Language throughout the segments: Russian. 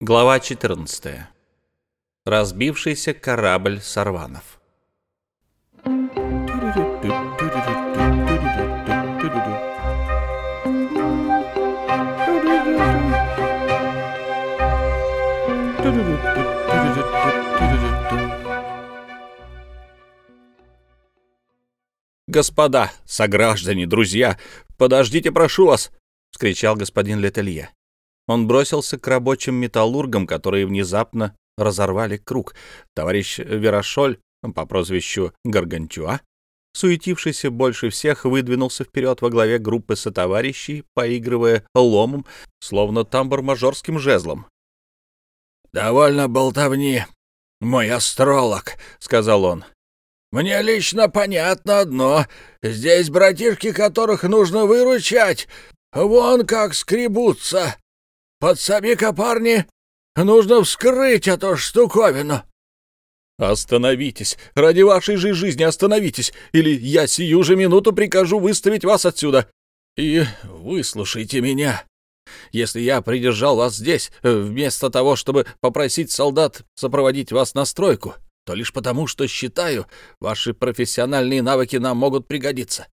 Глава 14. Разбившийся корабль Сарванов. «Господа, сограждане, друзья, подождите, прошу вас!» — вскричал господин Летелье. Он бросился к рабочим металлургам, которые внезапно разорвали круг. Товарищ Верашоль по прозвищу Гаргантюа, суетившийся больше всех, выдвинулся вперед во главе группы сотоварищей, поигрывая ломом, словно тамбур-мажорским жезлом. «Довольно болтовни, мой астролог», — сказал он. «Мне лично понятно одно. Здесь братишки, которых нужно выручать, вон как скребутся. Подсоби-ка, парни, нужно вскрыть эту штуковину. «Остановитесь! Ради вашей же жизни остановитесь! Или я сию же минуту прикажу выставить вас отсюда! И выслушайте меня! Если я придержал вас здесь, вместо того, чтобы попросить солдат сопроводить вас на стройку, то лишь потому, что считаю, ваши профессиональные навыки нам могут пригодиться.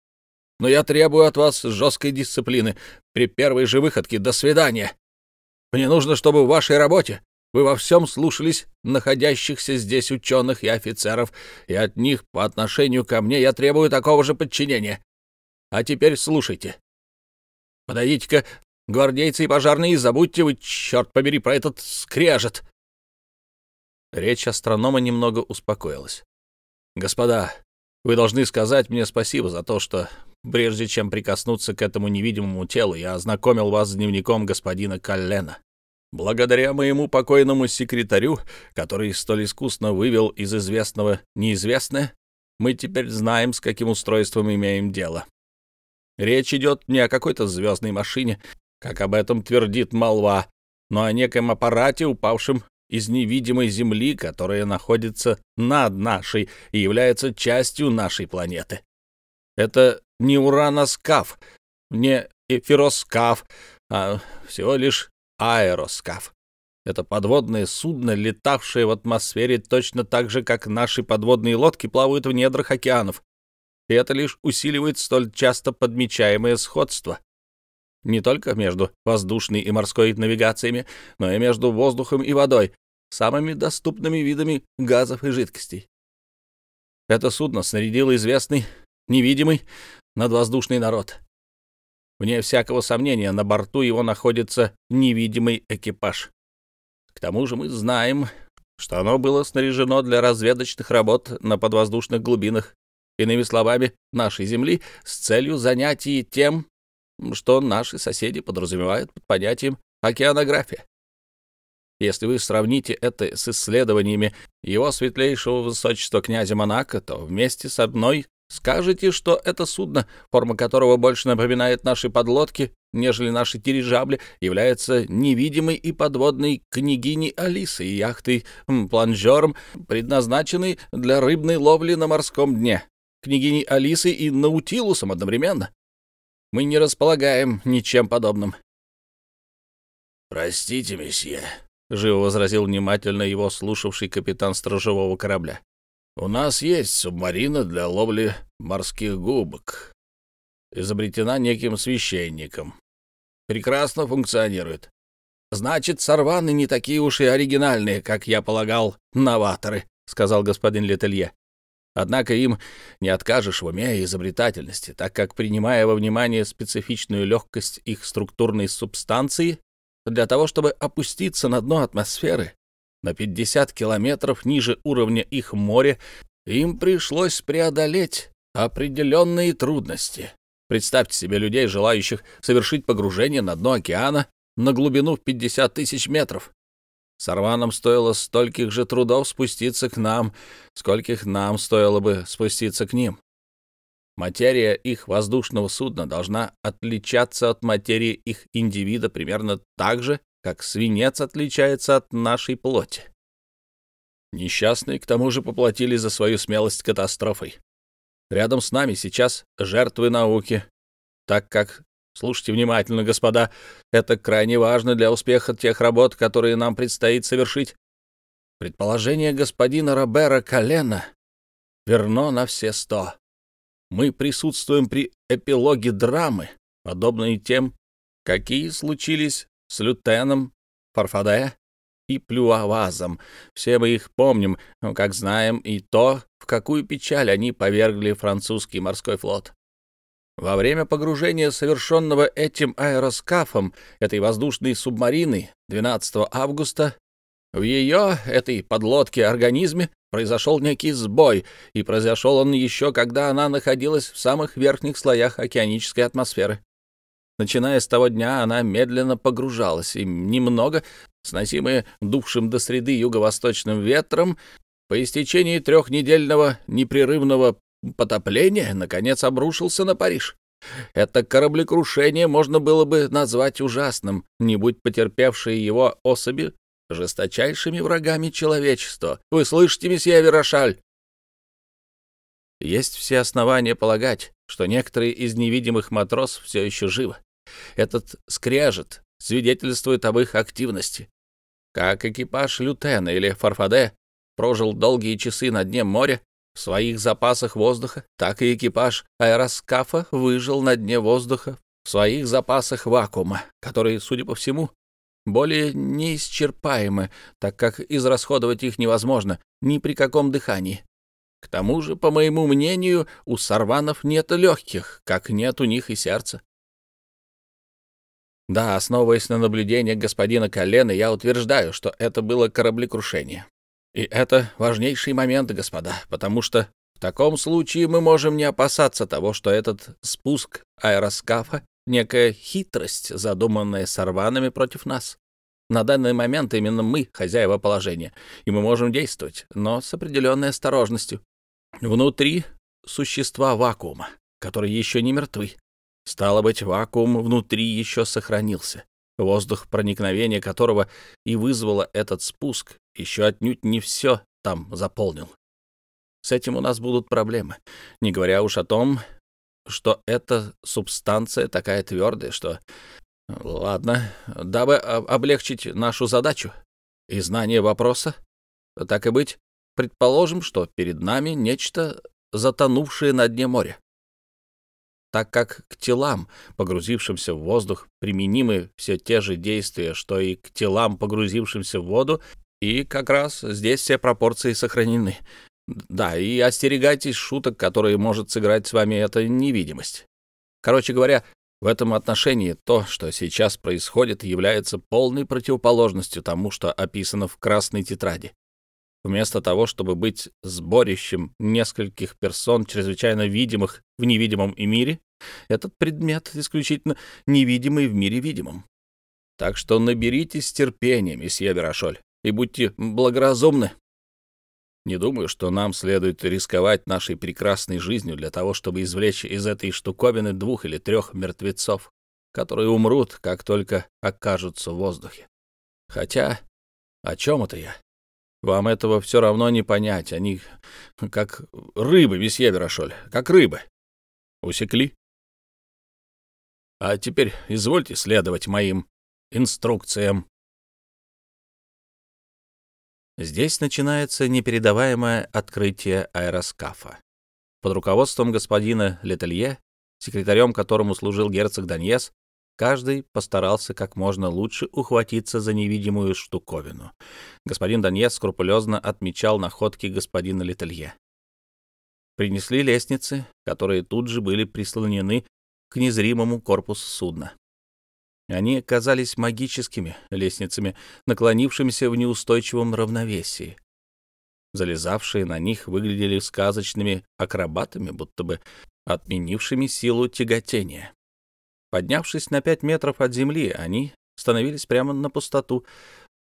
Но я требую от вас жесткой дисциплины. При первой же выходке до свидания!» Мне нужно, чтобы в вашей работе вы во всем слушались находящихся здесь ученых и офицеров, и от них по отношению ко мне я требую такого же подчинения. А теперь слушайте. Подойдите-ка, гвардейцы и пожарные, забудьте вы, черт побери, про этот скрежет. Речь астронома немного успокоилась. «Господа, вы должны сказать мне спасибо за то, что Прежде чем прикоснуться к этому невидимому телу, я ознакомил вас с дневником господина Каллена. Благодаря моему покойному секретарю, который столь искусно вывел из известного неизвестное, мы теперь знаем, с каким устройством имеем дело. Речь идет не о какой-то звездной машине, как об этом твердит молва, но о неком аппарате, упавшем из невидимой Земли, которая находится над нашей и является частью нашей планеты. Это не ураноскаф, не эфироскаф, а всего лишь аэроскаф. Это подводное судно, летавшее в атмосфере точно так же, как наши подводные лодки плавают в недрах океанов. И это лишь усиливает столь часто подмечаемое сходство. Не только между воздушной и морской навигациями, но и между воздухом и водой, самыми доступными видами газов и жидкостей. Это судно снарядил известный, невидимый, надвоздушный народ. Вне всякого сомнения, на борту его находится невидимый экипаж. К тому же мы знаем, что оно было снаряжено для разведочных работ на подвоздушных глубинах, иными словами, нашей Земли, с целью занятий тем, что наши соседи подразумевают под понятием океанография. Если вы сравните это с исследованиями его светлейшего высочества князя Монако, то вместе со мной Скажете, что это судно, форма которого больше напоминает наши подлодки, нежели наши дирижабли, является невидимой и подводной княгиней Алисой и яхтой планжером, предназначенной для рыбной ловли на морском дне. Княгиней Алисой и Наутилусом одновременно. Мы не располагаем ничем подобным. «Простите, месье», — живо возразил внимательно его слушавший капитан сторожевого корабля. У нас есть субмарина для ловли морских губок. Изобретена неким священником. Прекрасно функционирует. Значит, сорваны не такие уж и оригинальные, как я полагал, новаторы, сказал господин Летелье. Однако им не откажешь в уме и изобретательности, так как, принимая во внимание специфичную легкость их структурной субстанции, для того, чтобы опуститься на дно атмосферы, на 50 километров ниже уровня их моря, им пришлось преодолеть определенные трудности. Представьте себе людей, желающих совершить погружение на дно океана на глубину в 50 тысяч метров. Сарванам стоило стольких же трудов спуститься к нам, скольких нам стоило бы спуститься к ним. Материя их воздушного судна должна отличаться от материи их индивида примерно так же, как свинец отличается от нашей плоти. Несчастные, к тому же, поплатили за свою смелость катастрофой. Рядом с нами сейчас жертвы науки, так как Слушайте внимательно, господа. Это крайне важно для успеха тех работ, которые нам предстоит совершить. Предположение господина Робера Колена верно на все сто. Мы присутствуем при эпилоге драмы, подобной тем, какие случились с Лютеном, Фарфаде и Плюавазом. Все мы их помним, как знаем и то, в какую печаль они повергли французский морской флот. Во время погружения, совершенного этим аэроскафом, этой воздушной субмарины 12 августа, в ее, этой подлодке организме, произошел некий сбой, и произошел он еще, когда она находилась в самых верхних слоях океанической атмосферы. Начиная с того дня, она медленно погружалась, и немного, сносимая дувшим до среды юго-восточным ветром, по истечении трехнедельного непрерывного потопления, наконец обрушился на Париж. Это кораблекрушение можно было бы назвать ужасным, не будь потерпевшие его особи жесточайшими врагами человечества. Вы слышите, месье Верошаль? Есть все основания полагать, что некоторые из невидимых матросов все еще живы. Этот скрежет свидетельствует об их активности. Как экипаж Лютена или Фарфаде прожил долгие часы на дне моря в своих запасах воздуха, так и экипаж аэроскафа выжил на дне воздуха в своих запасах вакуума, которые, судя по всему, более неисчерпаемы, так как израсходовать их невозможно ни при каком дыхании. К тому же, по моему мнению, у сорванов нет легких, как нет у них и сердца. Да, основываясь на наблюдениях господина Колена, я утверждаю, что это было кораблекрушение. И это важнейший момент, господа, потому что в таком случае мы можем не опасаться того, что этот спуск аэроскафа — некая хитрость, задуманная сорванами против нас. На данный момент именно мы хозяева положения, и мы можем действовать, но с определенной осторожностью. Внутри существа вакуума, которые еще не мертвы. Стало быть, вакуум внутри еще сохранился, воздух проникновения которого и вызвало этот спуск, еще отнюдь не все там заполнил. С этим у нас будут проблемы, не говоря уж о том, что эта субстанция такая твердая, что... Ладно, дабы облегчить нашу задачу и знание вопроса, так и быть, предположим, что перед нами нечто затонувшее на дне моря. Так как к телам, погрузившимся в воздух, применимы все те же действия, что и к телам, погрузившимся в воду, и как раз здесь все пропорции сохранены. Да, и остерегайтесь шуток, которые может сыграть с вами эта невидимость. Короче говоря, в этом отношении то, что сейчас происходит, является полной противоположностью тому, что описано в красной тетради. Вместо того, чтобы быть сборищем нескольких персон, чрезвычайно видимых в невидимом и мире, этот предмет исключительно невидимый в мире видимом. Так что наберитесь терпения, месье Верашоль и будьте благоразумны. Не думаю, что нам следует рисковать нашей прекрасной жизнью для того, чтобы извлечь из этой штуковины двух или трех мертвецов, которые умрут, как только окажутся в воздухе. Хотя, о чем это я? Вам этого все равно не понять. Они как рыбы, месье Верошоль, как рыбы. Усекли? А теперь извольте следовать моим инструкциям. Здесь начинается непередаваемое открытие аэроскафа. Под руководством господина Летелье, секретарем которому служил герцог Даньес, каждый постарался как можно лучше ухватиться за невидимую штуковину. Господин Даньес скрупулезно отмечал находки господина Летелье. Принесли лестницы, которые тут же были прислонены к незримому корпусу судна. Они казались магическими лестницами, наклонившимися в неустойчивом равновесии. Залезавшие на них выглядели сказочными акробатами, будто бы отменившими силу тяготения. Поднявшись на пять метров от земли, они становились прямо на пустоту.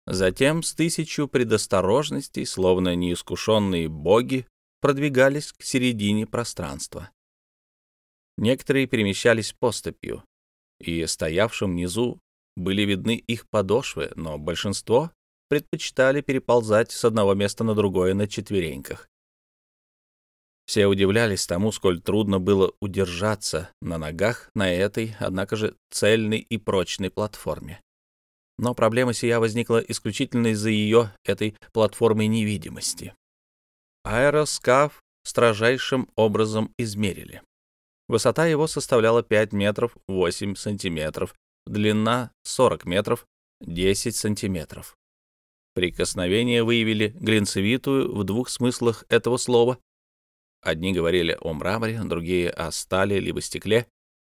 Затем с тысячу предосторожностей, словно неискушенные боги, продвигались к середине пространства. Некоторые перемещались поступью, и стоявшим внизу были видны их подошвы, но большинство предпочитали переползать с одного места на другое на четвереньках. Все удивлялись тому, сколь трудно было удержаться на ногах на этой, однако же, цельной и прочной платформе. Но проблема сия возникла исключительно из-за ее, этой платформы невидимости. Аэроскаф строжайшим образом измерили. Высота его составляла 5 метров 8 сантиметров, длина 40 метров 10 сантиметров. Прикосновения выявили глинцевитую в двух смыслах этого слова. Одни говорили о мраморе, другие о стали либо стекле.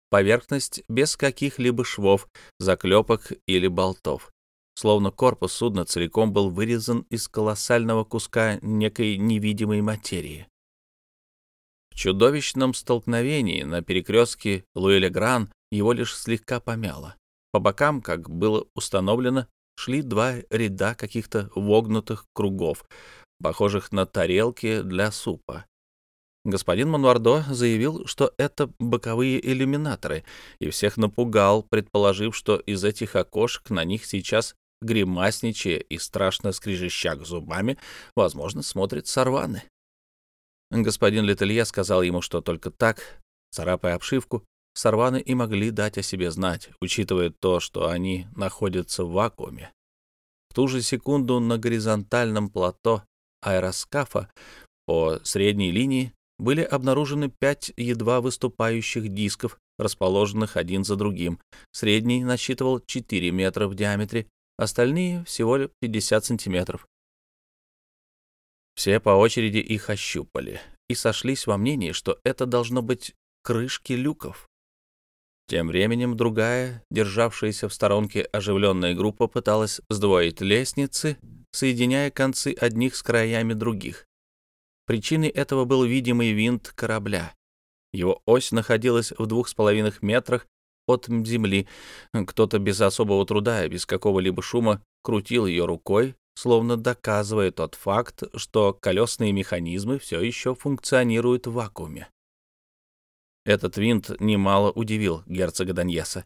Поверхность без каких-либо швов, заклепок или болтов. Словно корпус судна целиком был вырезан из колоссального куска некой невидимой материи. В чудовищном столкновении на перекрестке Луэля-Гран его лишь слегка помяло. По бокам, как было установлено, шли два ряда каких-то вогнутых кругов, похожих на тарелки для супа. Господин Монвардо заявил, что это боковые иллюминаторы, и всех напугал, предположив, что из этих окошек на них сейчас, гримасничая и страшно скрежеща зубами, возможно, смотрят сорваны. Господин Летелье сказал ему, что только так, царапая обшивку, сорваны и могли дать о себе знать, учитывая то, что они находятся в вакууме. В ту же секунду на горизонтальном плато аэроскафа по средней линии были обнаружены пять едва выступающих дисков, расположенных один за другим. Средний насчитывал 4 метра в диаметре, остальные всего 50 сантиметров. Все по очереди их ощупали и сошлись во мнении, что это должно быть крышки люков. Тем временем другая, державшаяся в сторонке оживленная группа пыталась сдвоить лестницы, соединяя концы одних с краями других. Причиной этого был видимый винт корабля. Его ось находилась в двух с половиной метрах от земли. Кто-то без особого труда и без какого-либо шума крутил ее рукой, словно доказывая тот факт, что колесные механизмы все еще функционируют в вакууме. Этот винт немало удивил герцога Даньеса.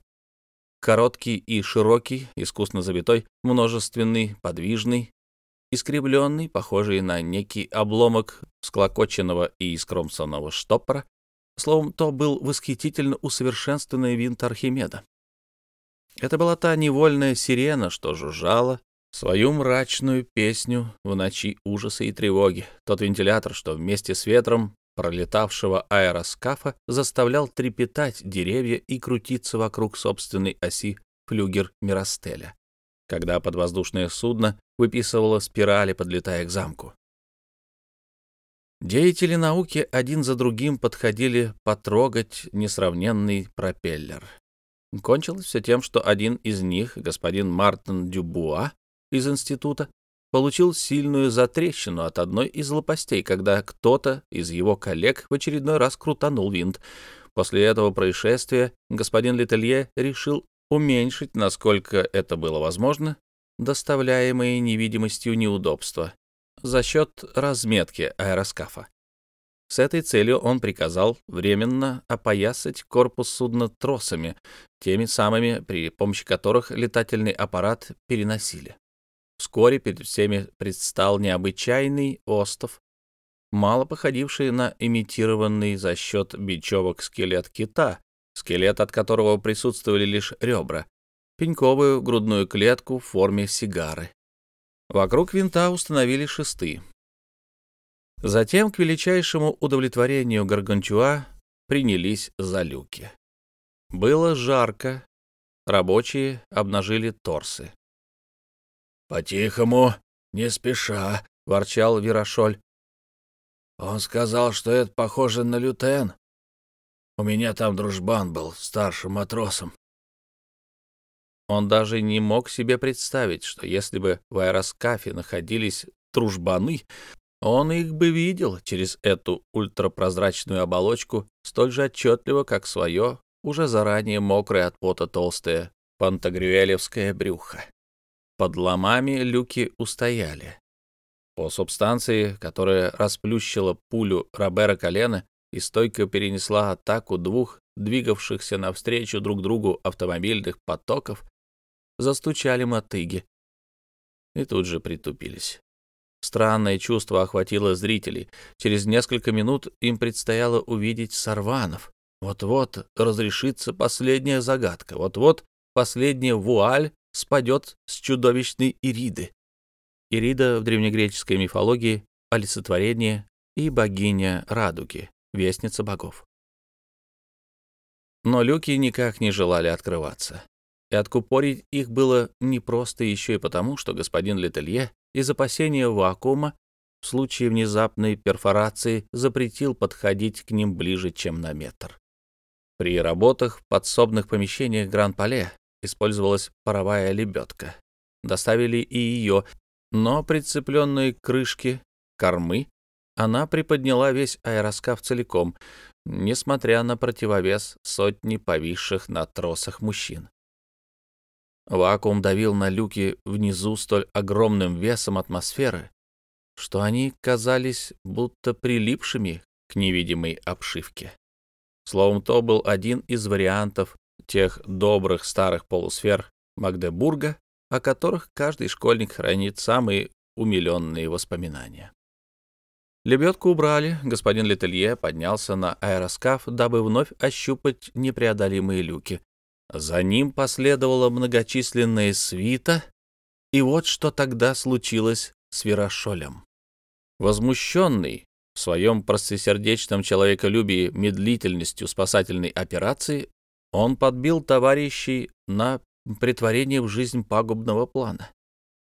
Короткий и широкий, искусно завитой, множественный, подвижный, искривленный, похожий на некий обломок склокоченного и искромсанного штопора, словом, то был восхитительно усовершенствованный винт Архимеда. Это была та невольная сирена, что жужжала, свою мрачную песню в ночи ужаса и тревоги, тот вентилятор, что вместе с ветром пролетавшего аэроскафа заставлял трепетать деревья и крутиться вокруг собственной оси флюгер Миростеля, когда подвоздушное судно выписывало спирали, подлетая к замку. Деятели науки один за другим подходили потрогать несравненный пропеллер. Кончилось все тем, что один из них, господин Мартин Дюбуа, из института получил сильную затрещину от одной из лопастей, когда кто-то из его коллег в очередной раз крутанул винт. После этого происшествия господин Летелье решил уменьшить, насколько это было возможно, доставляемые невидимостью неудобства за счет разметки аэроскафа. С этой целью он приказал временно опоясать корпус судна тросами, теми самыми, при помощи которых летательный аппарат переносили. Вскоре перед всеми предстал необычайный остов, мало походивший на имитированный за счет бечевок скелет кита, скелет от которого присутствовали лишь ребра, пеньковую грудную клетку в форме сигары. Вокруг винта установили шесты. Затем, к величайшему удовлетворению Гаргантюа, принялись за люки. Было жарко, рабочие обнажили торсы. «По-тихому, не спеша», — ворчал Вирошоль. «Он сказал, что это похоже на лютен. У меня там дружбан был, старшим матросом». Он даже не мог себе представить, что если бы в аэроскафе находились дружбаны, он их бы видел через эту ультрапрозрачную оболочку столь же отчетливо, как свое, уже заранее мокрое от пота толстое пантагрюэлевское брюхо. Под ломами люки устояли. По субстанции, которая расплющила пулю Робера Колена и стойко перенесла атаку двух двигавшихся навстречу друг другу автомобильных потоков, застучали мотыги и тут же притупились. Странное чувство охватило зрителей. Через несколько минут им предстояло увидеть сорванов. Вот-вот разрешится последняя загадка. Вот-вот последняя вуаль спадет с чудовищной Ириды. Ирида в древнегреческой мифологии — олицетворение и богиня радуги, вестница богов. Но люки никак не желали открываться. И откупорить их было непросто еще и потому, что господин Летелье из опасения вакуума в случае внезапной перфорации запретил подходить к ним ближе, чем на метр. При работах в подсобных помещениях Гран-Пале использовалась паровая лебедка. Доставили и ее, но прицепленной к крышке кормы она приподняла весь аэроскаф целиком, несмотря на противовес сотни повисших на тросах мужчин. Вакуум давил на люки внизу столь огромным весом атмосферы, что они казались будто прилипшими к невидимой обшивке. Словом, то был один из вариантов тех добрых старых полусфер Магдебурга, о которых каждый школьник хранит самые умиленные воспоминания. Лебедку убрали, господин Летелье поднялся на аэроскаф, дабы вновь ощупать непреодолимые люки, за ним последовала многочисленная свита, и вот что тогда случилось с Верошолем. Возмущенный в своем простосердечном человеколюбии медлительностью спасательной операции, он подбил товарищей на притворение в жизнь пагубного плана.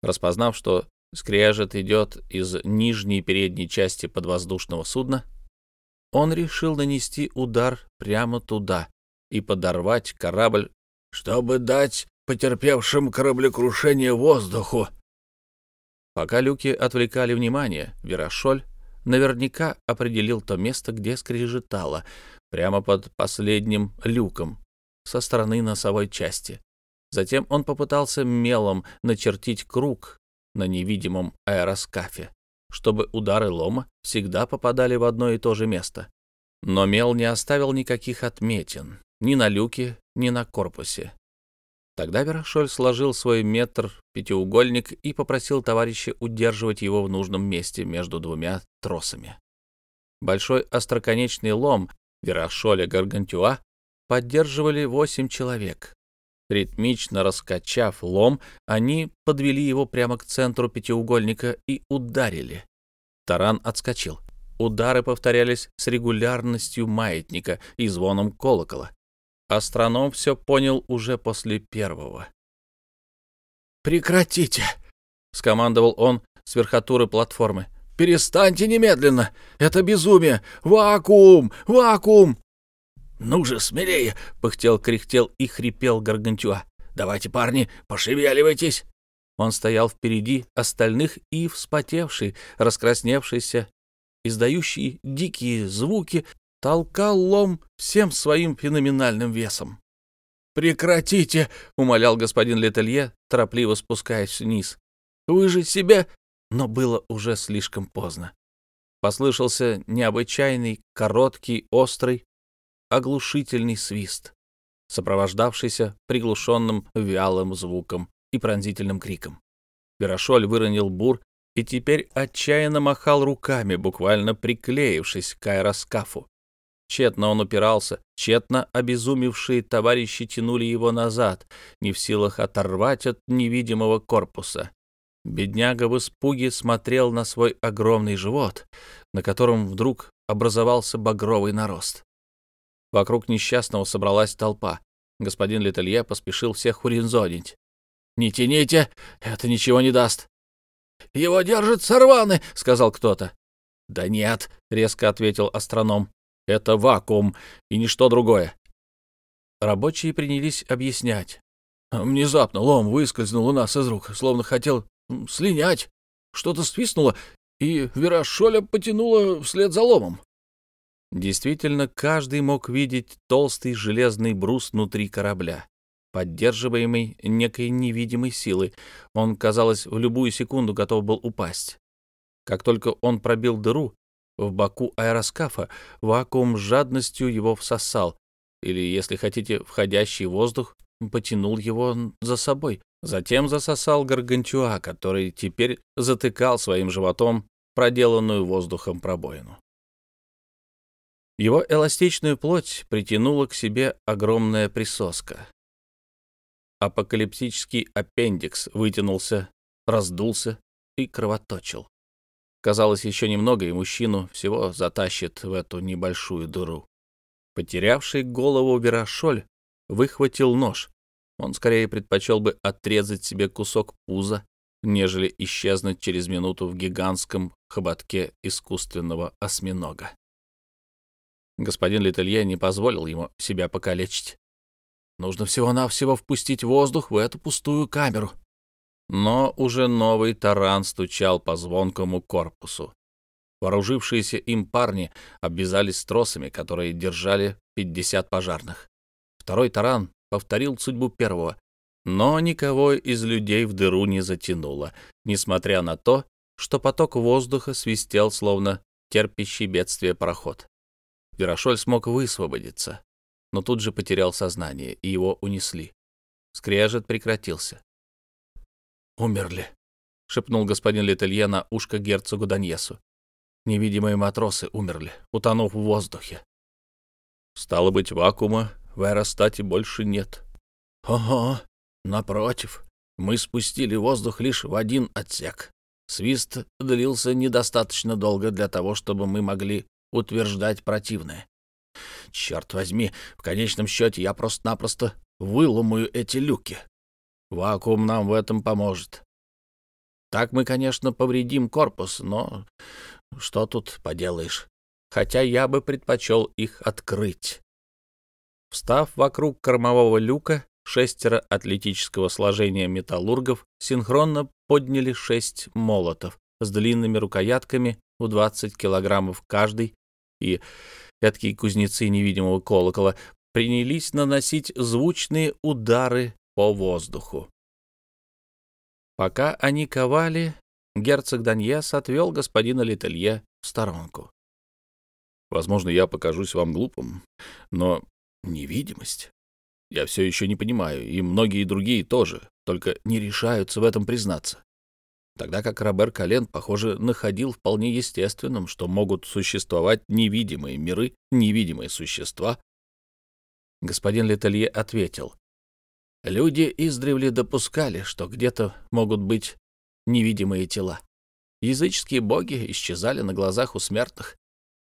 Распознав, что скрежет идет из нижней передней части подвоздушного судна, он решил нанести удар прямо туда, и подорвать корабль, чтобы дать потерпевшим кораблекрушение воздуху. Пока люки отвлекали внимание, Верошоль наверняка определил то место, где скрежетало, прямо под последним люком, со стороны носовой части. Затем он попытался мелом начертить круг на невидимом аэроскафе, чтобы удары лома всегда попадали в одно и то же место. Но мел не оставил никаких отметин, ни на люке, ни на корпусе. Тогда Верошоль сложил свой метр пятиугольник и попросил товарища удерживать его в нужном месте между двумя тросами. Большой остроконечный лом Верошоля Гаргантюа поддерживали восемь человек. Ритмично раскачав лом, они подвели его прямо к центру пятиугольника и ударили. Таран отскочил. Удары повторялись с регулярностью маятника и звоном колокола. Астроном все понял уже после первого. «Прекратите!» — скомандовал он с верхотуры платформы. «Перестаньте немедленно! Это безумие! Вакуум! Вакуум!» «Ну же, смелее!» — пыхтел, кряхтел и хрипел Гаргантюа. «Давайте, парни, пошевеливайтесь!» Он стоял впереди остальных и, вспотевший, раскрасневшийся, издающий дикие звуки, толкал лом всем своим феноменальным весом. «Прекратите!» — умолял господин Летелье, торопливо спускаясь вниз. «Вы же себя...» Но было уже слишком поздно. Послышался необычайный, короткий, острый, оглушительный свист, сопровождавшийся приглушенным вялым звуком и пронзительным криком. Верошоль выронил бур и теперь отчаянно махал руками, буквально приклеившись к аэроскафу. Тщетно он упирался, тщетно обезумевшие товарищи тянули его назад, не в силах оторвать от невидимого корпуса. Бедняга в испуге смотрел на свой огромный живот, на котором вдруг образовался багровый нарост. Вокруг несчастного собралась толпа. Господин Летелье поспешил всех уринзонить. «Не тяните, это ничего не даст». «Его держат сорваны», — сказал кто-то. «Да нет», — резко ответил астроном. Это вакуум и ничто другое. Рабочие принялись объяснять. Внезапно лом выскользнул у нас из рук, словно хотел слинять. Что-то свистнуло, и Верашоля потянуло вслед за ломом. Действительно, каждый мог видеть толстый железный брус внутри корабля, поддерживаемый некой невидимой силой. Он, казалось, в любую секунду готов был упасть. Как только он пробил дыру, в боку аэроскафа, вакуум с жадностью его всосал, или, если хотите, входящий воздух потянул его за собой, Затем засосал гаргантюа, который теперь затыкал своим животом проделанную воздухом пробоину. Его эластичную плоть притянула к себе огромная присоска. Апокалиптический аппендикс вытянулся, раздулся и кровоточил. Казалось, еще немного, и мужчину всего затащит в эту небольшую дыру. Потерявший голову Верашоль выхватил нож. Он скорее предпочел бы отрезать себе кусок пуза, нежели исчезнуть через минуту в гигантском хоботке искусственного осьминога. Господин Летелье не позволил ему себя покалечить. Нужно всего-навсего впустить воздух в эту пустую камеру. Но уже новый таран стучал по звонкому корпусу. Вооружившиеся им парни обвязались тросами, которые держали 50 пожарных. Второй таран повторил судьбу первого, но никого из людей в дыру не затянуло, несмотря на то, что поток воздуха свистел, словно терпящий бедствие пароход. Верошоль смог высвободиться, но тут же потерял сознание, и его унесли. Скрежет прекратился. «Умерли», — шепнул господин Летелье на ушко герцогу Даньесу. «Невидимые матросы умерли, утонув в воздухе». «Стало быть, вакуума в аэростате больше нет». «Ого, напротив, мы спустили воздух лишь в один отсек. Свист длился недостаточно долго для того, чтобы мы могли утверждать противное. Черт возьми, в конечном счете я просто-напросто выломаю эти люки. Вакуум нам в этом поможет. Так мы, конечно, повредим корпус, но что тут поделаешь? Хотя я бы предпочел их открыть. Встав вокруг кормового люка, шестеро атлетического сложения металлургов синхронно подняли шесть молотов с длинными рукоятками в 20 килограммов каждый, и эткие кузнецы невидимого колокола принялись наносить звучные удары по воздуху. Пока они ковали, герцог Даньес отвел господина Летелье в сторонку. «Возможно, я покажусь вам глупым, но невидимость. Я все еще не понимаю, и многие другие тоже, только не решаются в этом признаться тогда как Робер Кален, похоже, находил вполне естественным, что могут существовать невидимые миры, невидимые существа. Господин Летелье ответил. Люди издревле допускали, что где-то могут быть невидимые тела. Языческие боги исчезали на глазах у смертных.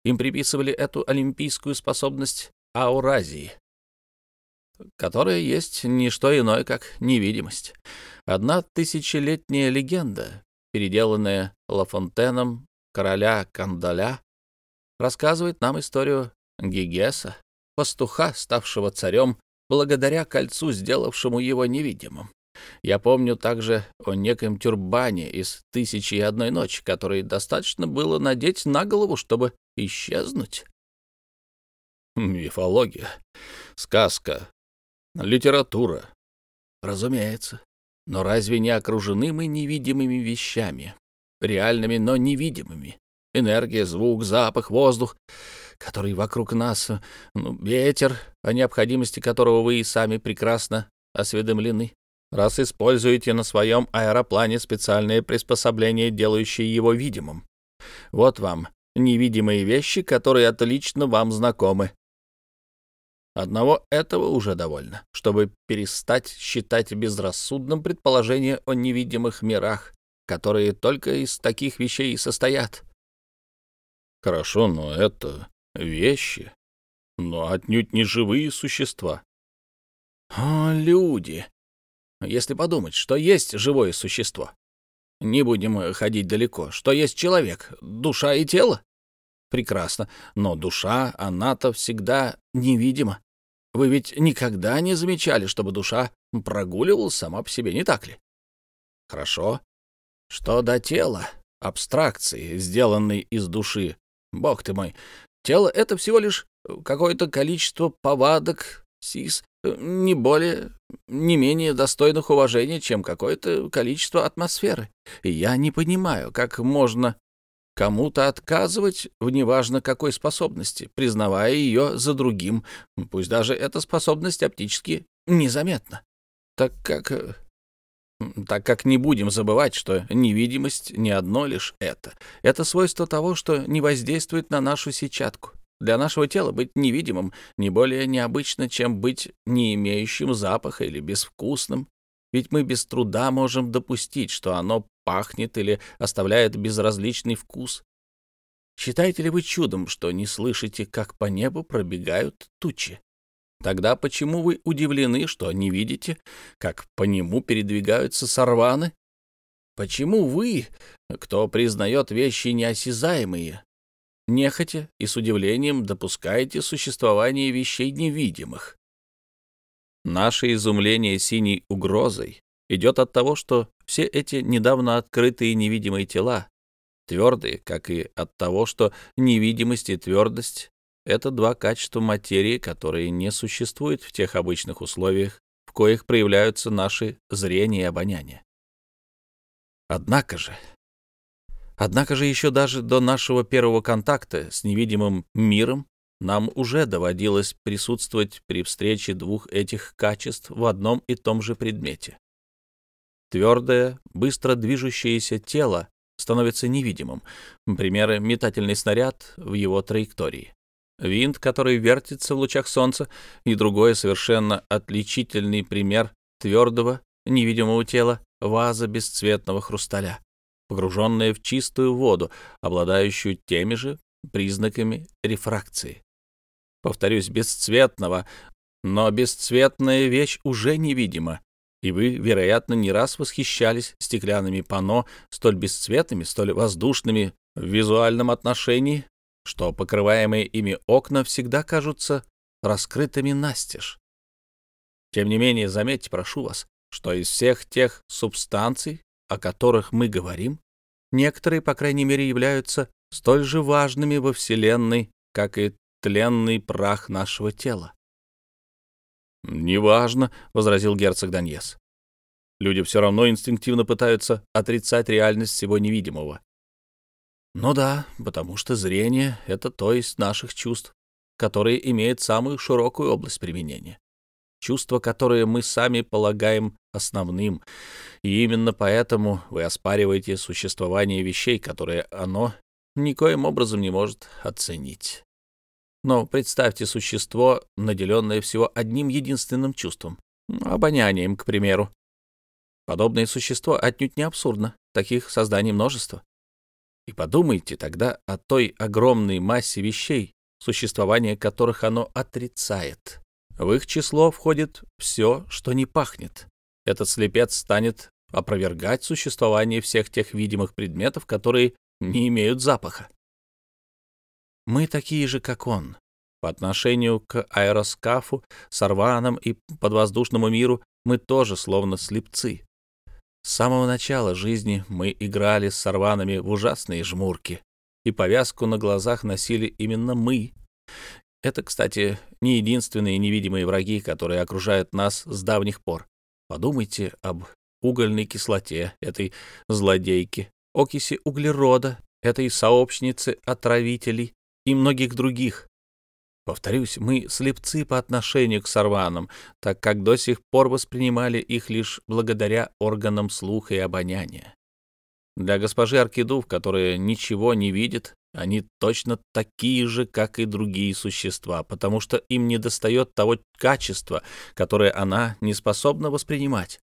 Им приписывали эту олимпийскую способность ауразии, которая есть не что иное, как невидимость. Одна тысячелетняя легенда, переделанная Лафонтеном короля Кандаля, рассказывает нам историю Гигеса, пастуха, ставшего царем благодаря кольцу, сделавшему его невидимым. Я помню также о неком тюрбане из «Тысячи и одной ночи», который достаточно было надеть на голову, чтобы исчезнуть. Мифология, сказка, литература. Разумеется. Но разве не окружены мы невидимыми вещами? Реальными, но невидимыми. Энергия, звук, запах, воздух, который вокруг нас, ну, ветер, о необходимости которого вы и сами прекрасно осведомлены. Раз используете на своем аэроплане специальные приспособления, делающие его видимым. Вот вам невидимые вещи, которые отлично вам знакомы. Одного этого уже довольно, чтобы перестать считать безрассудным предположение о невидимых мирах, которые только из таких вещей и состоят. Хорошо, но это вещи, но отнюдь не живые существа. О, люди! Если подумать, что есть живое существо. Не будем ходить далеко. Что есть человек, душа и тело? Прекрасно. Но душа, она-то всегда невидима. Вы ведь никогда не замечали, чтобы душа прогуливалась сама по себе, не так ли? Хорошо. Что до тела, абстракции, сделанной из души, бог ты мой, тело — это всего лишь какое-то количество повадок, сис, не более, не менее достойных уважения, чем какое-то количество атмосферы. И я не понимаю, как можно кому-то отказывать в неважно какой способности, признавая ее за другим, пусть даже эта способность оптически незаметна. Так как... Э, так как не будем забывать, что невидимость не одно лишь это. Это свойство того, что не воздействует на нашу сетчатку. Для нашего тела быть невидимым не более необычно, чем быть не имеющим запаха или безвкусным. Ведь мы без труда можем допустить, что оно пахнет или оставляет безразличный вкус. Считаете ли вы чудом, что не слышите, как по небу пробегают тучи? Тогда почему вы удивлены, что не видите, как по нему передвигаются сорваны? Почему вы, кто признает вещи неосязаемые, нехотя и с удивлением допускаете существование вещей невидимых? Наше изумление синей угрозой идет от того, что все эти недавно открытые невидимые тела твердые, как и от того, что невидимость и твердость — это два качества материи, которые не существуют в тех обычных условиях, в коих проявляются наши зрение и обоняние. Однако же, однако же еще даже до нашего первого контакта с невидимым миром нам уже доводилось присутствовать при встрече двух этих качеств в одном и том же предмете. Твердое, быстро движущееся тело становится невидимым. Примеры — метательный снаряд в его траектории, винт, который вертится в лучах солнца, и другой совершенно отличительный пример твердого, невидимого тела — ваза бесцветного хрусталя, погруженная в чистую воду, обладающую теми же признаками рефракции. Повторюсь, бесцветного, но бесцветная вещь уже невидима, и вы, вероятно, не раз восхищались стеклянными панно, столь бесцветными, столь воздушными в визуальном отношении, что покрываемые ими окна всегда кажутся раскрытыми настежь. Тем не менее, заметьте, прошу вас, что из всех тех субстанций, о которых мы говорим, некоторые, по крайней мере, являются столь же важными во Вселенной, как и тленный прах нашего тела. «Неважно», — возразил герцог Даньес. «Люди все равно инстинктивно пытаются отрицать реальность всего невидимого». «Ну да, потому что зрение — это то из наших чувств, которые имеют самую широкую область применения. Чувство, которое мы сами полагаем основным, и именно поэтому вы оспариваете существование вещей, которые оно никоим образом не может оценить. Но представьте существо, наделенное всего одним единственным чувством — обонянием, к примеру. Подобное существо отнюдь не абсурдно, таких созданий множество. И подумайте тогда о той огромной массе вещей, существование которых оно отрицает. В их число входит все, что не пахнет. Этот слепец станет опровергать существование всех тех видимых предметов, которые не имеют запаха. Мы такие же, как он. По отношению к аэроскафу, сорванам и подвоздушному миру мы тоже словно слепцы. С самого начала жизни мы играли с сорванами в ужасные жмурки, и повязку на глазах носили именно мы. Это, кстати, не единственные невидимые враги, которые окружают нас с давних пор. Подумайте об угольной кислоте этой злодейки, окиси углерода, этой сообщницы отравителей, и многих других. Повторюсь, мы слепцы по отношению к сорванам, так как до сих пор воспринимали их лишь благодаря органам слуха и обоняния. Для госпожи Аркидув, которая ничего не видит, они точно такие же, как и другие существа, потому что им недостает того качества, которое она не способна воспринимать.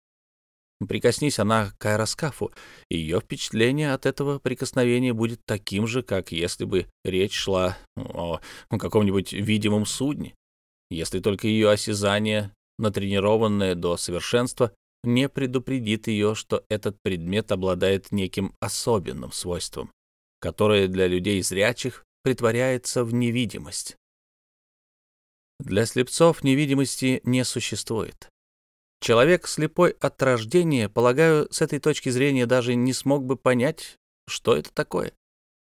Прикоснись она к аэроскафу, и ее впечатление от этого прикосновения будет таким же, как если бы речь шла о каком-нибудь видимом судне, если только ее осязание, натренированное до совершенства, не предупредит ее, что этот предмет обладает неким особенным свойством, которое для людей зрячих притворяется в невидимость. Для слепцов невидимости не существует. Человек слепой от рождения, полагаю, с этой точки зрения даже не смог бы понять, что это такое.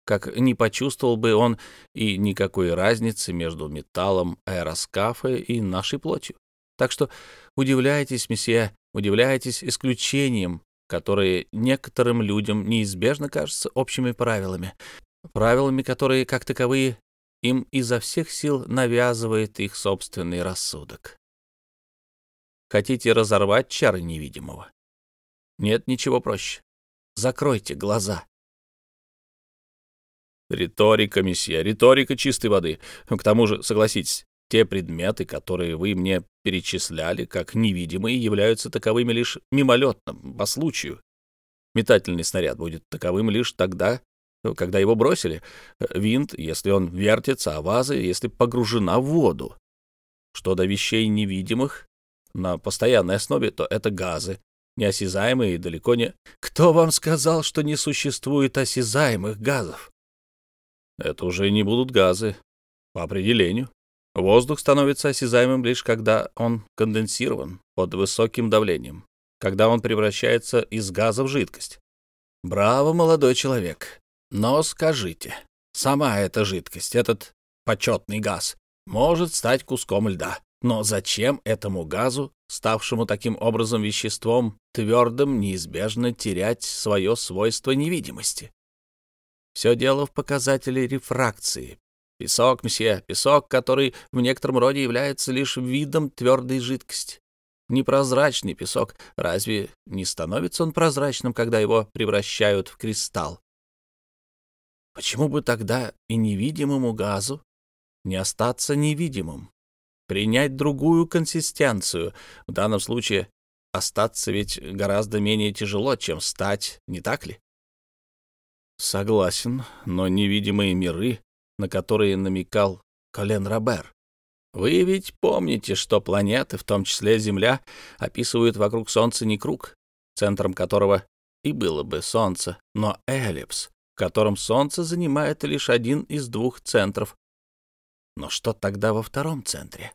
Как не почувствовал бы он и никакой разницы между металлом аэроскафа и нашей плотью. Так что удивляйтесь, месье, удивляйтесь исключением, которые некоторым людям неизбежно кажутся общими правилами, правилами, которые, как таковые, им изо всех сил навязывает их собственный рассудок. Хотите разорвать чары невидимого? Нет ничего проще. Закройте глаза. Риторика, месье, риторика чистой воды. К тому же, согласитесь, те предметы, которые вы мне перечисляли как невидимые, являются таковыми лишь мимолетным, по случаю. Метательный снаряд будет таковым лишь тогда, когда его бросили. Винт, если он вертится, а ваза, если погружена в воду. Что до вещей невидимых на постоянной основе, то это газы, неосязаемые и далеко не... Кто вам сказал, что не существует осязаемых газов? Это уже не будут газы, по определению. Воздух становится осязаемым лишь когда он конденсирован под высоким давлением, когда он превращается из газа в жидкость. Браво, молодой человек. Но скажите, сама эта жидкость, этот почетный газ, может стать куском льда. Но зачем этому газу, ставшему таким образом веществом твердым, неизбежно терять свое свойство невидимости? Все дело в показателе рефракции. Песок, мсье, песок, который в некотором роде является лишь видом твердой жидкости. Непрозрачный песок, разве не становится он прозрачным, когда его превращают в кристалл? Почему бы тогда и невидимому газу не остаться невидимым? Принять другую консистенцию. В данном случае остаться ведь гораздо менее тяжело, чем стать, не так ли? Согласен, но невидимые миры, на которые намекал Колен Робер. Вы ведь помните, что планеты, в том числе Земля, описывают вокруг Солнца не круг, центром которого и было бы Солнце, но эллипс, в котором Солнце занимает лишь один из двух центров. Но что тогда во втором центре?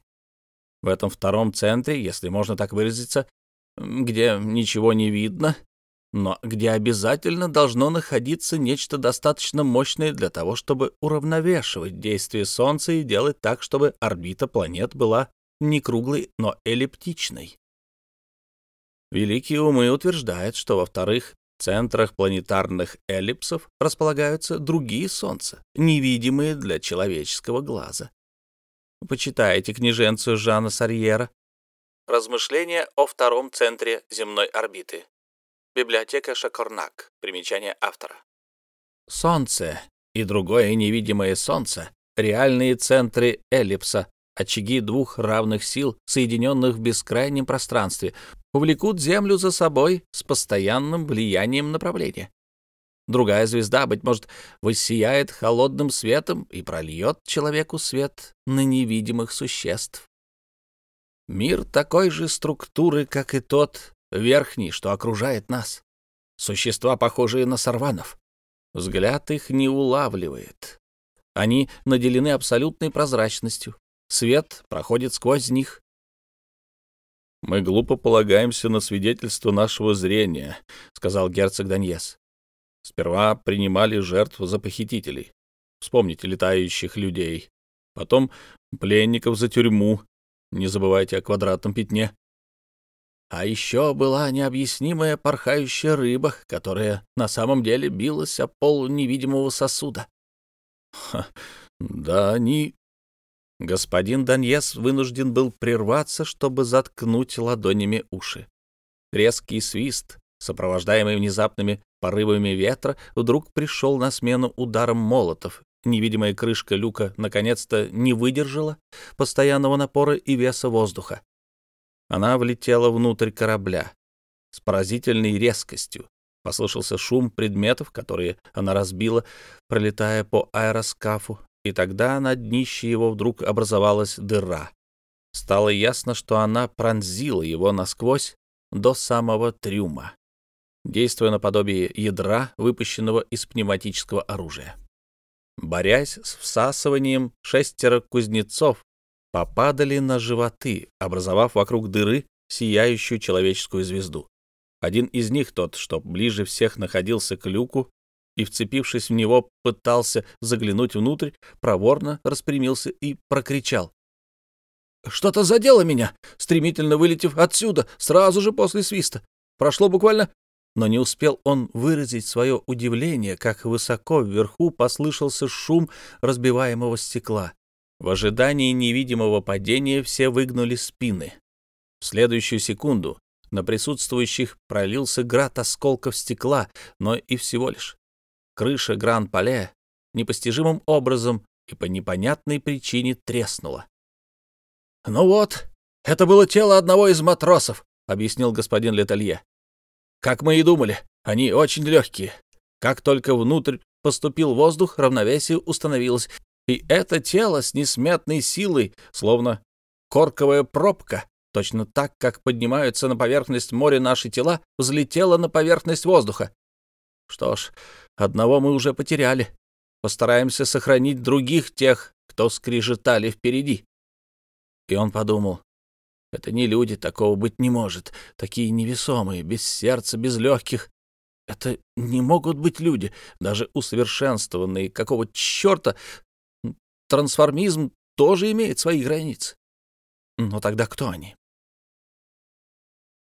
В этом втором центре, если можно так выразиться, где ничего не видно, но где обязательно должно находиться нечто достаточно мощное для того, чтобы уравновешивать действие Солнца и делать так, чтобы орбита планет была не круглой, но эллиптичной. Великие умы утверждают, что во вторых центрах планетарных эллипсов располагаются другие Солнца, невидимые для человеческого глаза. Почитайте книженцию Жана Сарьера. Размышления о втором центре земной орбиты. Библиотека Шакорнак. Примечание автора. Солнце и другое невидимое Солнце — реальные центры эллипса, очаги двух равных сил, соединенных в бескрайнем пространстве, увлекут Землю за собой с постоянным влиянием направления. Другая звезда, быть может, воссияет холодным светом и прольет человеку свет на невидимых существ. Мир такой же структуры, как и тот верхний, что окружает нас. Существа, похожие на сорванов. Взгляд их не улавливает. Они наделены абсолютной прозрачностью. Свет проходит сквозь них. «Мы глупо полагаемся на свидетельство нашего зрения», — сказал герцог Даньес. «Сперва принимали жертв за похитителей. Вспомните летающих людей. Потом пленников за тюрьму. Не забывайте о квадратном пятне. А еще была необъяснимая порхающая рыба, которая на самом деле билась о пол невидимого сосуда. Ха, да они Господин Даньес вынужден был прерваться, чтобы заткнуть ладонями уши. Резкий свист, сопровождаемый внезапными порывами ветра, вдруг пришел на смену ударом молотов. Невидимая крышка люка наконец-то не выдержала постоянного напора и веса воздуха. Она влетела внутрь корабля с поразительной резкостью. Послышался шум предметов, которые она разбила, пролетая по аэроскафу, и тогда на днище его вдруг образовалась дыра. Стало ясно, что она пронзила его насквозь до самого трюма, действуя наподобие ядра, выпущенного из пневматического оружия. Борясь с всасыванием, шестеро кузнецов попадали на животы, образовав вокруг дыры сияющую человеческую звезду. Один из них, тот, что ближе всех находился к люку, и, вцепившись в него, пытался заглянуть внутрь, проворно распрямился и прокричал. «Что-то задело меня!» стремительно вылетев отсюда, сразу же после свиста. Прошло буквально... Но не успел он выразить свое удивление, как высоко вверху послышался шум разбиваемого стекла. В ожидании невидимого падения все выгнули спины. В следующую секунду На присутствующих пролился град осколков стекла, но и всего лишь. Крыша Гран-Пале непостижимым образом и по непонятной причине треснула. «Ну вот, это было тело одного из матросов», — объяснил господин Летелье. «Как мы и думали, они очень легкие. Как только внутрь поступил воздух, равновесие установилось, и это тело с несметной силой, словно корковая пробка, точно так, как поднимаются на поверхность моря наши тела, взлетело на поверхность воздуха. Что ж, одного мы уже потеряли. Постараемся сохранить других тех, кто скрижетали впереди. И он подумал, это не люди, такого быть не может. Такие невесомые, без сердца, без легких. Это не могут быть люди, даже усовершенствованные. Какого черта? Трансформизм тоже имеет свои границы. Но тогда кто они?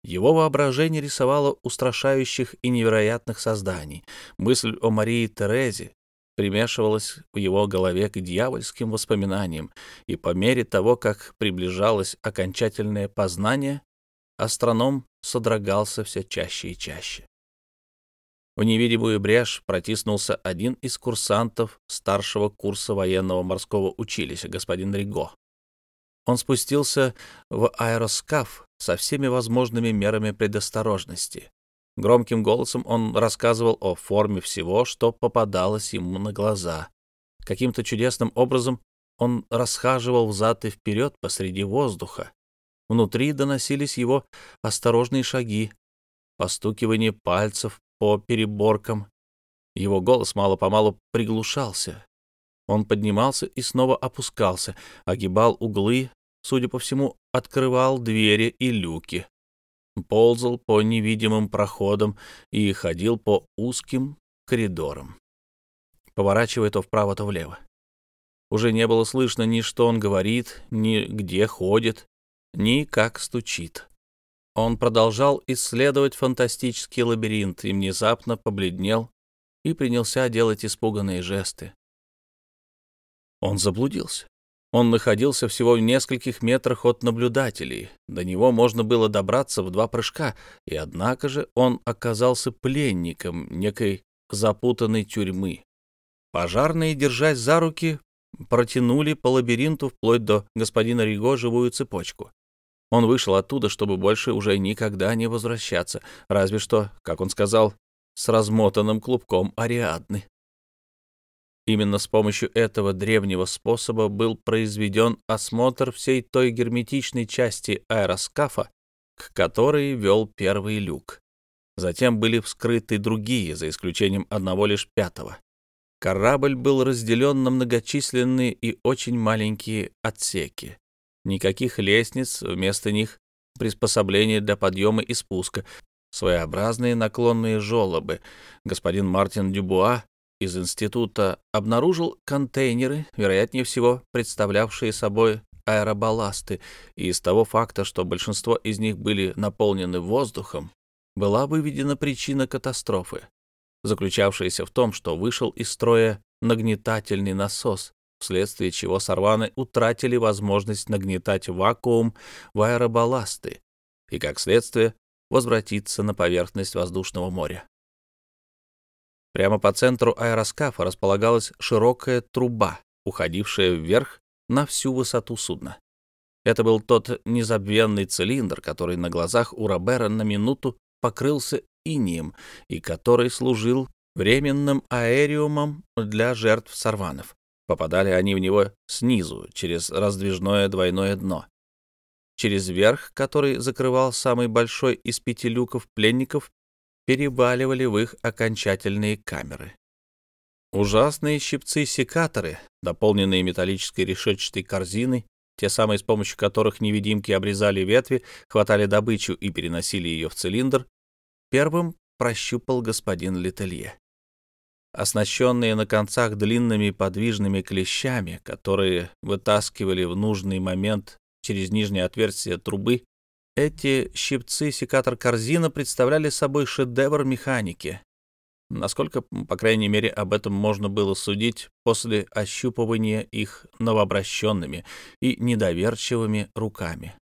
Его воображение рисовало устрашающих и невероятных созданий. Мысль о Марии Терезе примешивалась в его голове к дьявольским воспоминаниям, и по мере того, как приближалось окончательное познание, астроном содрогался все чаще и чаще. В невидимую брешь протиснулся один из курсантов старшего курса военного морского училища, господин Риго. Он спустился в аэроскаф со всеми возможными мерами предосторожности. Громким голосом он рассказывал о форме всего, что попадалось ему на глаза. Каким-то чудесным образом он расхаживал взад и вперед посреди воздуха. Внутри доносились его осторожные шаги, постукивание пальцев по переборкам. Его голос мало-помалу приглушался. Он поднимался и снова опускался, огибал углы, судя по всему, открывал двери и люки ползал по невидимым проходам и ходил по узким коридорам, поворачивая то вправо, то влево. Уже не было слышно ни что он говорит, ни где ходит, ни как стучит. Он продолжал исследовать фантастический лабиринт и внезапно побледнел и принялся делать испуганные жесты. Он заблудился. Он находился всего в нескольких метрах от наблюдателей. До него можно было добраться в два прыжка, и однако же он оказался пленником некой запутанной тюрьмы. Пожарные, держась за руки, протянули по лабиринту вплоть до господина Риго живую цепочку. Он вышел оттуда, чтобы больше уже никогда не возвращаться, разве что, как он сказал, с размотанным клубком Ариадны. Именно с помощью этого древнего способа был произведен осмотр всей той герметичной части аэроскафа, к которой вел первый люк. Затем были вскрыты другие, за исключением одного лишь пятого. Корабль был разделен на многочисленные и очень маленькие отсеки. Никаких лестниц, вместо них приспособления для подъема и спуска, своеобразные наклонные желобы. Господин Мартин Дюбуа из института обнаружил контейнеры, вероятнее всего представлявшие собой аэробалласты, и из того факта, что большинство из них были наполнены воздухом, была выведена причина катастрофы, заключавшаяся в том, что вышел из строя нагнетательный насос, вследствие чего сорваны утратили возможность нагнетать вакуум в аэробалласты и, как следствие, возвратиться на поверхность воздушного моря. Прямо по центру аэроскафа располагалась широкая труба, уходившая вверх на всю высоту судна. Это был тот незабвенный цилиндр, который на глазах у Робера на минуту покрылся инием и который служил временным аэриумом для жертв сорванов. Попадали они в него снизу, через раздвижное двойное дно. Через верх, который закрывал самый большой из пяти люков пленников, переваливали в их окончательные камеры. Ужасные щипцы-секаторы, дополненные металлической решетчатой корзиной, те самые, с помощью которых невидимки обрезали ветви, хватали добычу и переносили ее в цилиндр, первым прощупал господин Летелье. Оснащенные на концах длинными подвижными клещами, которые вытаскивали в нужный момент через нижнее отверстие трубы эти щипцы секатор-корзина представляли собой шедевр механики. Насколько, по крайней мере, об этом можно было судить после ощупывания их новообращенными и недоверчивыми руками.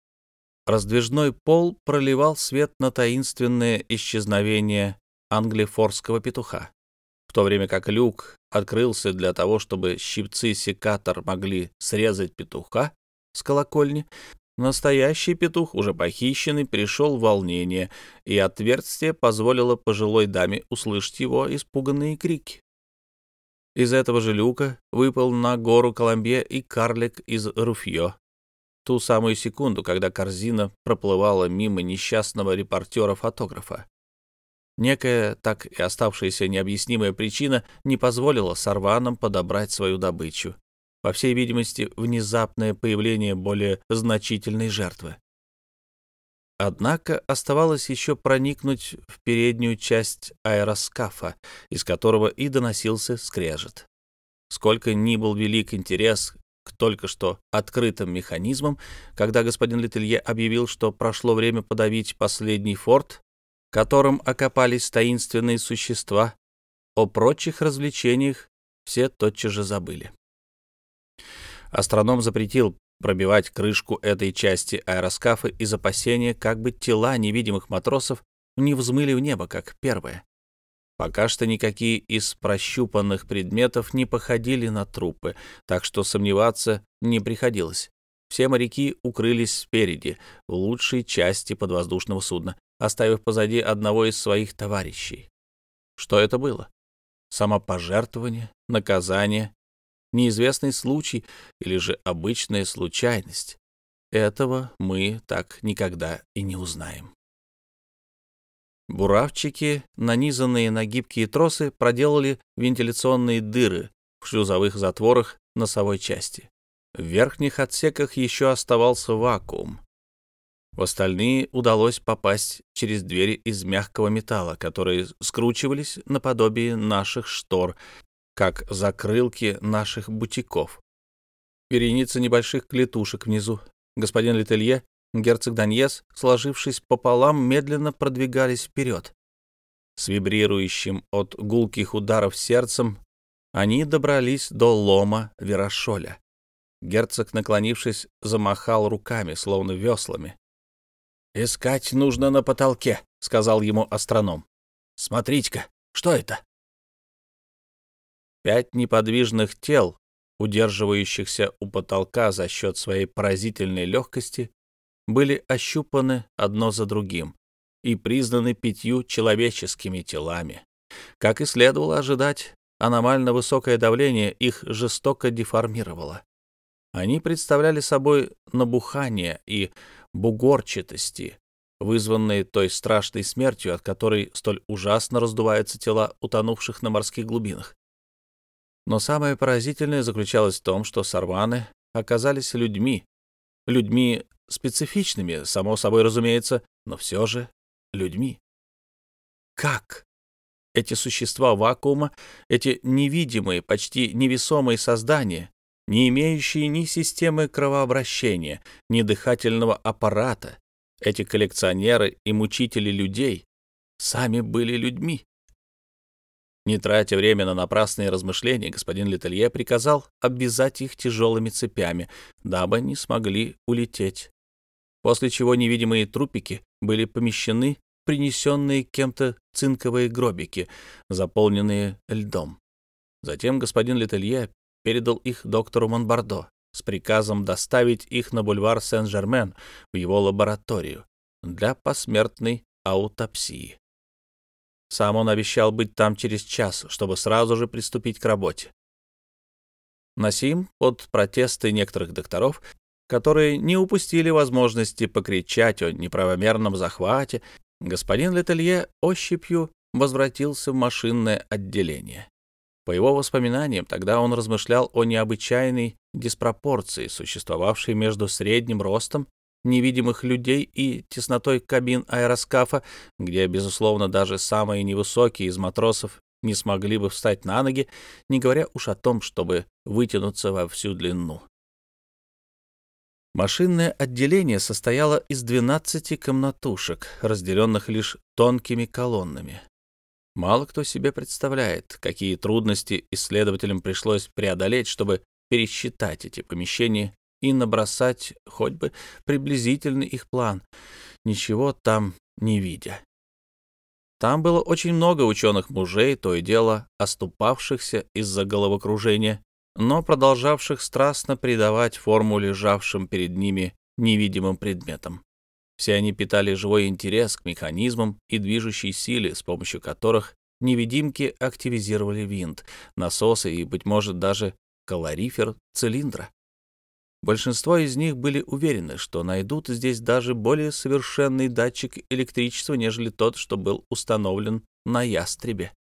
Раздвижной пол проливал свет на таинственное исчезновение англифорского петуха, в то время как люк открылся для того, чтобы щипцы-секатор могли срезать петуха с колокольни, настоящий петух, уже похищенный, пришел в волнение, и отверстие позволило пожилой даме услышать его испуганные крики. Из этого же люка выпал на гору Коломбье и карлик из Руфье. Ту самую секунду, когда корзина проплывала мимо несчастного репортера-фотографа. Некая, так и оставшаяся необъяснимая причина не позволила сорванам подобрать свою добычу. По всей видимости, внезапное появление более значительной жертвы. Однако оставалось еще проникнуть в переднюю часть аэроскафа, из которого и доносился скрежет. Сколько ни был велик интерес к только что открытым механизмам, когда господин Летелье объявил, что прошло время подавить последний форт, которым окопались таинственные существа, о прочих развлечениях все тотчас же забыли. Астроном запретил пробивать крышку этой части аэроскафа из опасения, как бы тела невидимых матросов не взмыли в небо, как первое. Пока что никакие из прощупанных предметов не походили на трупы, так что сомневаться не приходилось. Все моряки укрылись спереди, в лучшей части подвоздушного судна, оставив позади одного из своих товарищей. Что это было? Самопожертвование, наказание, неизвестный случай или же обычная случайность? Этого мы так никогда и не узнаем. Буравчики, нанизанные на гибкие тросы, проделали вентиляционные дыры в шлюзовых затворах носовой части. В верхних отсеках еще оставался вакуум. В остальные удалось попасть через двери из мягкого металла, которые скручивались наподобие наших штор, как закрылки наших бутиков. Вереница небольших клетушек внизу. Господин Летелье, герцог Даньес, сложившись пополам, медленно продвигались вперед. С вибрирующим от гулких ударов сердцем они добрались до лома Верашоля. Герцог, наклонившись, замахал руками, словно веслами. «Искать нужно на потолке», — сказал ему астроном. «Смотрите-ка, что это?» Пять неподвижных тел, удерживающихся у потолка за счет своей поразительной легкости, были ощупаны одно за другим и признаны пятью человеческими телами. Как и следовало ожидать, аномально высокое давление их жестоко деформировало. Они представляли собой набухание и бугорчатости, вызванные той страшной смертью, от которой столь ужасно раздуваются тела утонувших на морских глубинах. Но самое поразительное заключалось в том, что сарваны оказались людьми, людьми специфичными, само собой разумеется, но все же людьми. Как? Эти существа вакуума, эти невидимые, почти невесомые создания, не имеющие ни системы кровообращения, ни дыхательного аппарата, эти коллекционеры и мучители людей сами были людьми. Не тратя время на напрасные размышления, господин Летелье приказал обвязать их тяжелыми цепями, дабы не смогли улететь. После чего невидимые трупики были помещены в принесенные кем-то цинковые гробики, заполненные льдом. Затем господин Летелье передал их доктору Монбардо с приказом доставить их на бульвар Сен-Жермен в его лабораторию для посмертной аутопсии. Сам он обещал быть там через час, чтобы сразу же приступить к работе. Насим, под протесты некоторых докторов, которые не упустили возможности покричать о неправомерном захвате, господин Летелье ощупью возвратился в машинное отделение. По его воспоминаниям, тогда он размышлял о необычайной диспропорции, существовавшей между средним ростом невидимых людей и теснотой кабин аэроскафа, где, безусловно, даже самые невысокие из матросов не смогли бы встать на ноги, не говоря уж о том, чтобы вытянуться во всю длину. Машинное отделение состояло из 12 комнатушек, разделенных лишь тонкими колоннами. Мало кто себе представляет, какие трудности исследователям пришлось преодолеть, чтобы пересчитать эти помещения и набросать хоть бы приблизительный их план, ничего там не видя. Там было очень много ученых-мужей, то и дело оступавшихся из-за головокружения, но продолжавших страстно придавать форму лежавшим перед ними невидимым предметам. Все они питали живой интерес к механизмам и движущей силе, с помощью которых невидимки активизировали винт, насосы и, быть может, даже калорифер цилиндра. Большинство из них были уверены, что найдут здесь даже более совершенный датчик электричества, нежели тот, что был установлен на ястребе.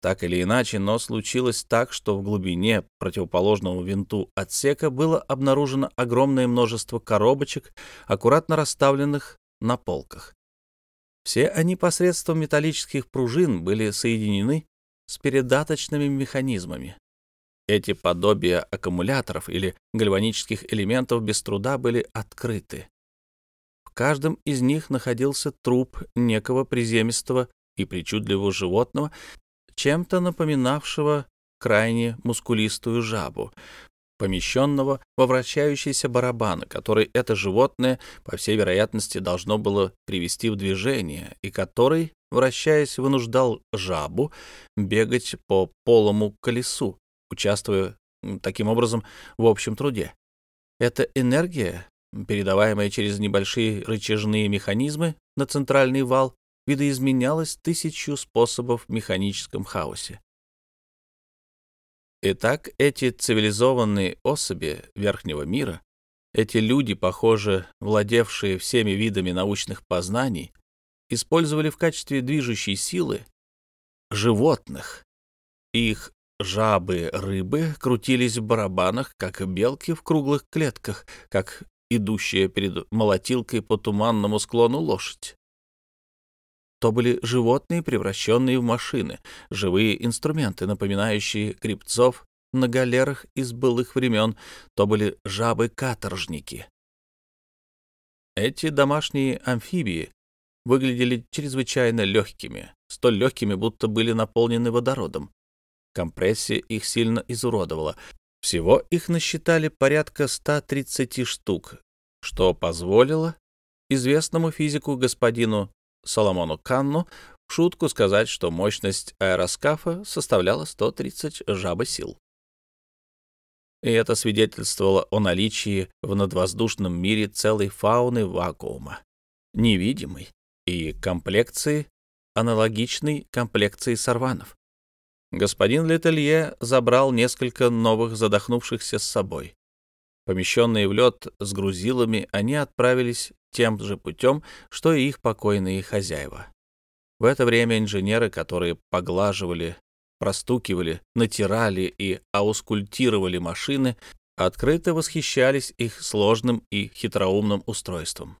Так или иначе, но случилось так, что в глубине противоположного винту отсека было обнаружено огромное множество коробочек, аккуратно расставленных на полках. Все они посредством металлических пружин были соединены с передаточными механизмами. Эти подобия аккумуляторов или гальванических элементов без труда были открыты. В каждом из них находился труп некого приземистого и причудливого животного, чем-то напоминавшего крайне мускулистую жабу, помещенного во вращающийся барабан, который это животное, по всей вероятности, должно было привести в движение, и который, вращаясь, вынуждал жабу бегать по полому колесу, участвуя таким образом в общем труде. Эта энергия, передаваемая через небольшие рычажные механизмы на центральный вал, видоизменялась тысячу способов в механическом хаосе. Итак, эти цивилизованные особи верхнего мира, эти люди, похоже, владевшие всеми видами научных познаний, использовали в качестве движущей силы животных. Их Жабы, рыбы крутились в барабанах, как белки в круглых клетках, как идущая перед молотилкой по туманному склону лошадь. То были животные, превращенные в машины, живые инструменты, напоминающие грибцов на галерах из былых времен, то были жабы-каторжники. Эти домашние амфибии выглядели чрезвычайно легкими, столь легкими, будто были наполнены водородом. Компрессия их сильно изуродовала. Всего их насчитали порядка 130 штук, что позволило известному физику господину Соломону Канну в шутку сказать, что мощность аэроскафа составляла 130 жабосил. И это свидетельствовало о наличии в надвоздушном мире целой фауны вакуума, невидимой, и комплекции, аналогичной комплекции сорванов. Господин Летелье забрал несколько новых задохнувшихся с собой. Помещенные в лед с грузилами, они отправились тем же путем, что и их покойные хозяева. В это время инженеры, которые поглаживали, простукивали, натирали и аускультировали машины, открыто восхищались их сложным и хитроумным устройством.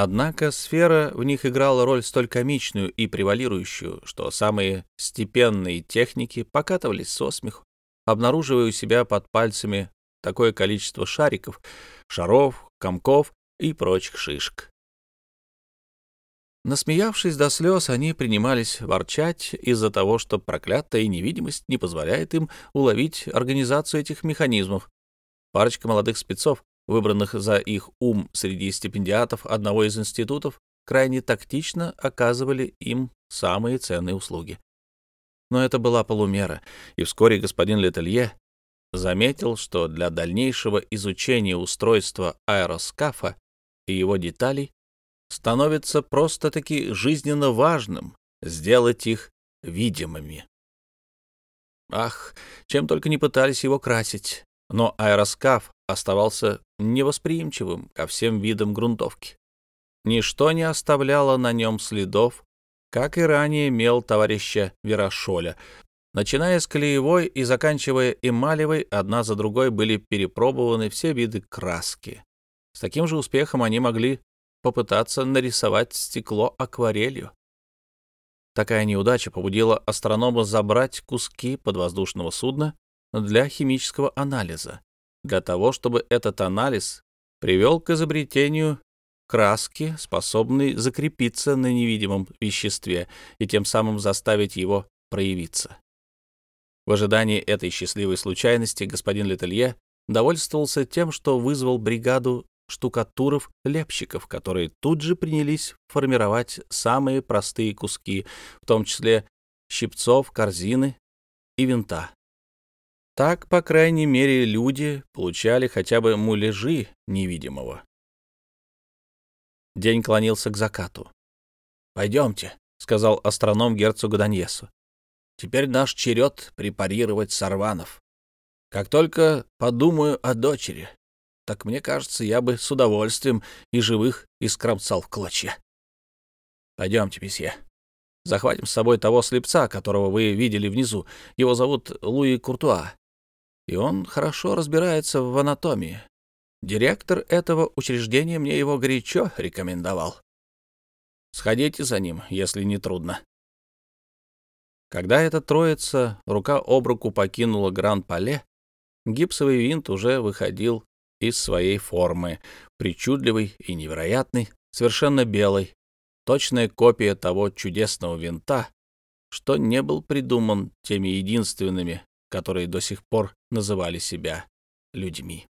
Однако сфера в них играла роль столь комичную и превалирующую, что самые степенные техники покатывались со смеху, обнаруживая у себя под пальцами такое количество шариков, шаров, комков и прочих шишек. Насмеявшись до слез, они принимались ворчать из-за того, что проклятая невидимость не позволяет им уловить организацию этих механизмов. Парочка молодых спецов выбранных за их ум среди стипендиатов одного из институтов, крайне тактично оказывали им самые ценные услуги. Но это была полумера, и вскоре господин Летелье заметил, что для дальнейшего изучения устройства аэроскафа и его деталей становится просто-таки жизненно важным сделать их видимыми. Ах, чем только не пытались его красить, но аэроскаф оставался невосприимчивым ко всем видам грунтовки. Ничто не оставляло на нем следов, как и ранее мел товарища Верашоля. Начиная с клеевой и заканчивая эмалевой, одна за другой были перепробованы все виды краски. С таким же успехом они могли попытаться нарисовать стекло акварелью. Такая неудача побудила астронома забрать куски подвоздушного судна для химического анализа для того, чтобы этот анализ привел к изобретению краски, способной закрепиться на невидимом веществе и тем самым заставить его проявиться. В ожидании этой счастливой случайности господин Летелье довольствовался тем, что вызвал бригаду штукатуров-лепщиков, которые тут же принялись формировать самые простые куски, в том числе щипцов, корзины и винта. Так, по крайней мере, люди получали хотя бы муляжи невидимого. День клонился к закату. «Пойдемте», — сказал астроном герцогу Даньесу. «Теперь наш черед препарировать сорванов. Как только подумаю о дочери, так мне кажется, я бы с удовольствием и живых искромсал в клочья. Пойдемте, месье. Захватим с собой того слепца, которого вы видели внизу. Его зовут Луи Куртуа. И он хорошо разбирается в анатомии. Директор этого учреждения мне его горячо рекомендовал. Сходите за ним, если не трудно. Когда эта троица рука об руку покинула Гран-Пале, гипсовый винт уже выходил из своей формы, причудливый и невероятный, совершенно белый, точная копия того чудесного винта, что не был придуман теми единственными, которые до сих пор называли себя людьми.